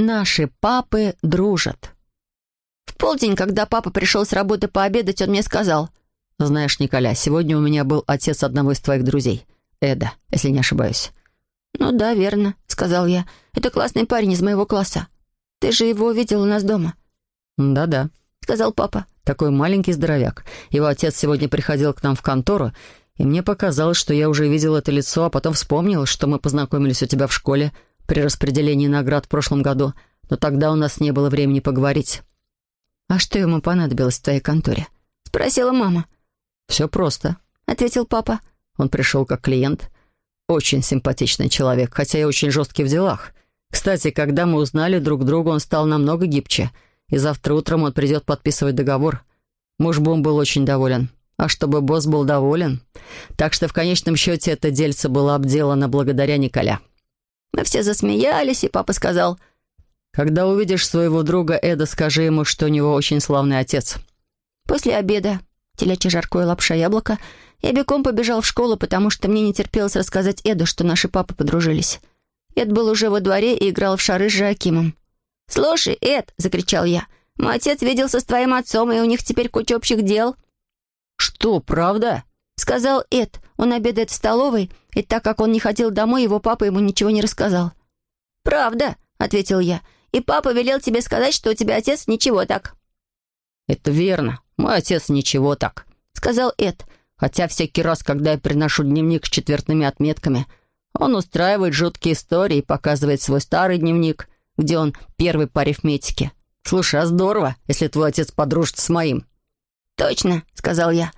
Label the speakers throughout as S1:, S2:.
S1: наши папы дружат. В полдень, когда папа пришел с работы пообедать, он мне сказал, «Знаешь, Николя, сегодня у меня был отец одного из твоих друзей, Эда, если не ошибаюсь». «Ну да, верно», — сказал я. «Это классный парень из моего класса. Ты же его видел у нас дома».
S2: «Да-да», —
S1: сказал папа.
S2: «Такой маленький здоровяк. Его отец сегодня приходил к нам в контору, и мне показалось, что я уже видел это лицо, а потом вспомнил, что мы познакомились у тебя в школе при распределении наград в прошлом году, но тогда у нас не было времени поговорить».
S1: «А что ему понадобилось в твоей конторе?» — спросила мама.
S2: «Все просто», —
S1: ответил папа.
S2: Он пришел как клиент. Очень симпатичный человек, хотя и очень жесткий в делах. Кстати, когда мы узнали друг друга, он стал намного гибче, и завтра утром он придет подписывать договор. Муж Бом был очень доволен. А чтобы босс был доволен. Так что в конечном счете это дельце было обделано благодаря Николя.
S1: Мы все засмеялись, и папа сказал,
S2: «Когда увидишь своего друга Эда, скажи ему, что у него очень славный отец».
S1: После обеда, телячье жаркое лапша яблоко, я бегом побежал в школу, потому что мне не терпелось рассказать Эду, что наши папы подружились. Эд был уже во дворе и играл в шары с Жакимом. «Слушай, Эд!» — закричал я. «Мой отец виделся с твоим отцом, и у них теперь куча общих дел».
S2: «Что, правда?»
S1: — сказал Эд. Он обедает в столовой, и так как он не хотел домой, его папа ему ничего не рассказал. «Правда?» — ответил я. «И папа велел тебе сказать, что у тебя отец ничего так».
S2: «Это верно. Мой отец ничего так», — сказал Эд. «Хотя всякий раз, когда я приношу дневник с четвертными отметками, он устраивает жуткие истории и показывает свой старый дневник, где он первый по арифметике. Слушай, а здорово, если твой отец подружится с моим».
S1: «Точно», — сказал я.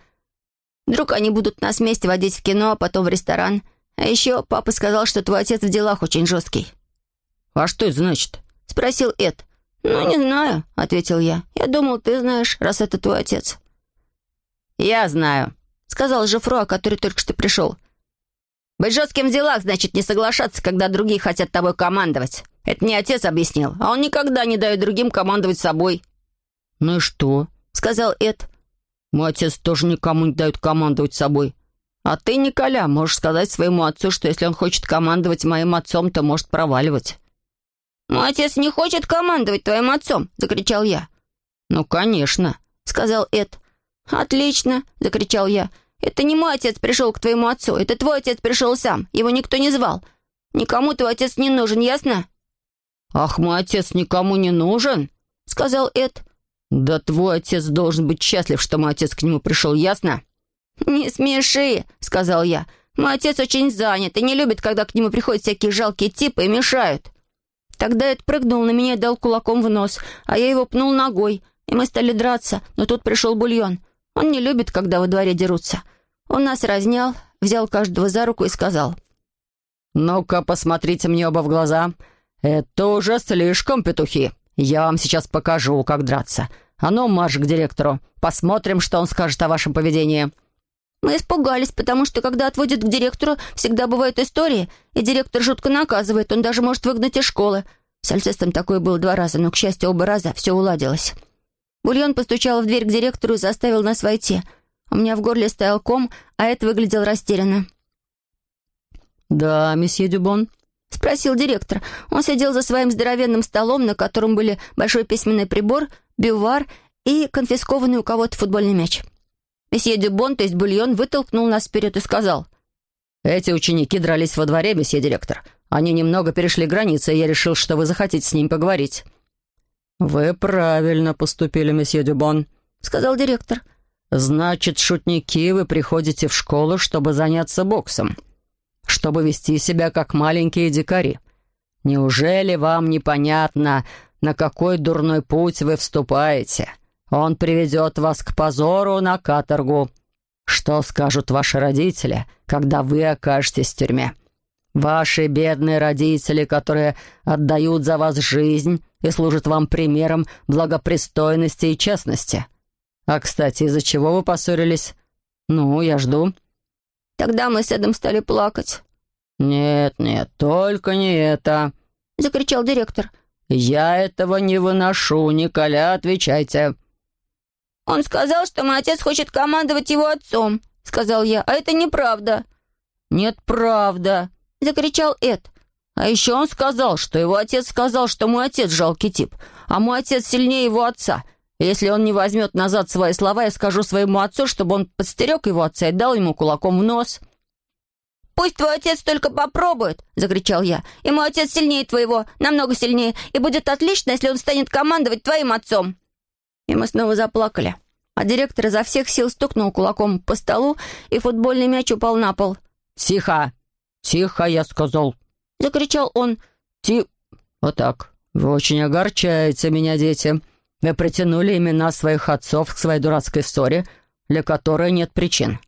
S1: «Вдруг они будут нас вместе водить в кино, а потом в ресторан. А еще папа сказал, что твой отец в делах очень жесткий».
S2: «А что это значит?»
S1: — спросил Эд. «Ну, не знаю», — ответил я. «Я думал, ты знаешь, раз это твой отец».
S2: «Я знаю», —
S1: сказал Жефруа, который только что пришел. «Быть жестким в делах значит не соглашаться, когда другие хотят тобой командовать. Это не отец объяснил, а он никогда не дает другим командовать собой».
S2: «Ну и что?»
S1: — сказал Эд.
S2: «Мой отец тоже никому не дает командовать собой. А ты, Николя, можешь сказать своему отцу, что если он хочет командовать моим отцом, то может проваливать».
S1: «Мой отец не хочет командовать твоим отцом!» — закричал я.
S2: «Ну, конечно!»
S1: — сказал Эд. «Отлично!» — закричал я. «Это не мой отец пришел к твоему отцу, это твой отец пришел сам. Его никто не звал. Никому твой отец не нужен, ясно?»
S2: «Ах, мой отец никому не нужен?»
S1: — сказал Эд.
S2: «Да твой отец должен быть счастлив, что мой отец к нему пришел, ясно?»
S1: «Не смеши!» — сказал я. «Мой отец очень занят и не любит, когда к нему приходят всякие жалкие типы и мешают». Тогда Эд прыгнул на меня и дал кулаком в нос, а я его пнул ногой, и мы стали драться, но тут пришел бульон. Он не любит, когда во дворе дерутся. Он нас разнял, взял каждого за руку и сказал.
S2: «Ну-ка, посмотрите мне оба в глаза. Это уже слишком, петухи. Я вам сейчас покажу, как драться. А ну, марш к директору. Посмотрим, что он скажет о вашем поведении».
S1: Мы испугались, потому что, когда отводят к директору, всегда бывают истории, и директор жутко наказывает, он даже может выгнать из школы. С Альцестом такое было два раза, но, к счастью, оба раза все уладилось. Бульон постучал в дверь к директору и заставил нас войти. У меня в горле стоял ком, а это выглядел растерянно.
S2: «Да, месье Дюбон?»
S1: — спросил директор. Он сидел за своим здоровенным столом, на котором были большой письменный прибор, бювар и конфискованный у кого-то футбольный мяч. Месье Дюбон, то есть Бульон, вытолкнул нас вперед и сказал.
S2: «Эти ученики дрались во дворе, месье директор. Они немного перешли границы, и я решил, что вы захотите с ним поговорить». «Вы правильно поступили, месье Дюбон», — сказал директор. «Значит, шутники, вы приходите в школу, чтобы заняться боксом, чтобы вести себя как маленькие дикари. Неужели вам непонятно, на какой дурной путь вы вступаете?» Он приведет вас к позору на каторгу. Что скажут ваши родители, когда вы окажетесь в тюрьме? Ваши бедные родители, которые отдают за вас жизнь и служат вам примером благопристойности и честности. А, кстати, из-за чего вы поссорились? Ну, я жду».
S1: Тогда мы с Эдом стали плакать.
S2: «Нет, нет, только не это», —
S1: закричал директор.
S2: «Я этого не выношу, Николя, отвечайте».
S1: «Он сказал, что мой отец хочет командовать его отцом», — сказал я, — «а это неправда».
S2: «Нет, правда», —
S1: закричал Эд. А еще он сказал, что его отец сказал, что мой отец жалкий тип, а мой отец сильнее его отца. Если он не возьмет назад свои слова, я скажу своему отцу, чтобы он подстерег его отца и дал ему кулаком в нос». «Пусть твой отец только попробует!» — закричал я. «И мой отец сильнее твоего, намного сильнее, и будет отлично, если он станет командовать твоим отцом!» И мы снова заплакали. А директор изо всех сил стукнул кулаком по столу, и футбольный мяч упал на пол.
S2: «Тихо! Тихо, я сказал!»
S1: — закричал он.
S2: «Ти... Вот так. Вы очень огорчаете меня, дети. Вы притянули имена своих отцов к своей дурацкой ссоре, для которой нет причин.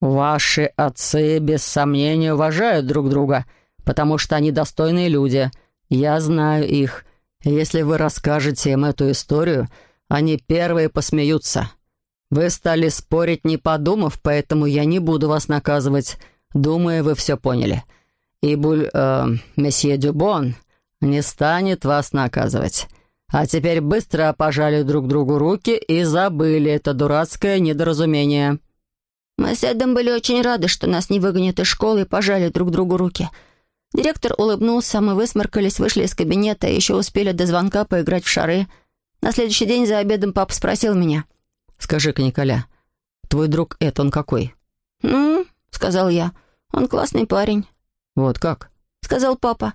S2: Ваши отцы, без сомнения, уважают друг друга, потому что они достойные люди. Я знаю их. Если вы расскажете им эту историю, они первые посмеются. Вы стали спорить, не подумав, поэтому я не буду вас наказывать. Думаю, вы все поняли. И буль... Э, месье Дюбон не станет вас наказывать. А теперь быстро пожали друг другу руки и забыли это дурацкое недоразумение».
S1: Мы с Эдом были очень рады, что нас не выгонят из школы и пожали друг другу руки. Директор улыбнулся, мы высморкались, вышли из кабинета и еще успели до звонка поиграть в шары. На следующий день за обедом папа спросил меня.
S2: «Скажи-ка, Николя, твой друг Эд, он какой?»
S1: «Ну, — сказал я, — он классный парень».
S2: «Вот как?»
S1: — сказал папа.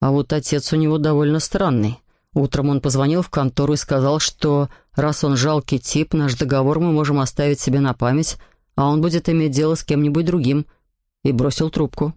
S2: «А вот отец у него довольно странный. Утром он позвонил в контору и сказал, что раз он жалкий тип, наш договор мы можем оставить себе на память, а он будет иметь дело с кем-нибудь другим, и бросил трубку.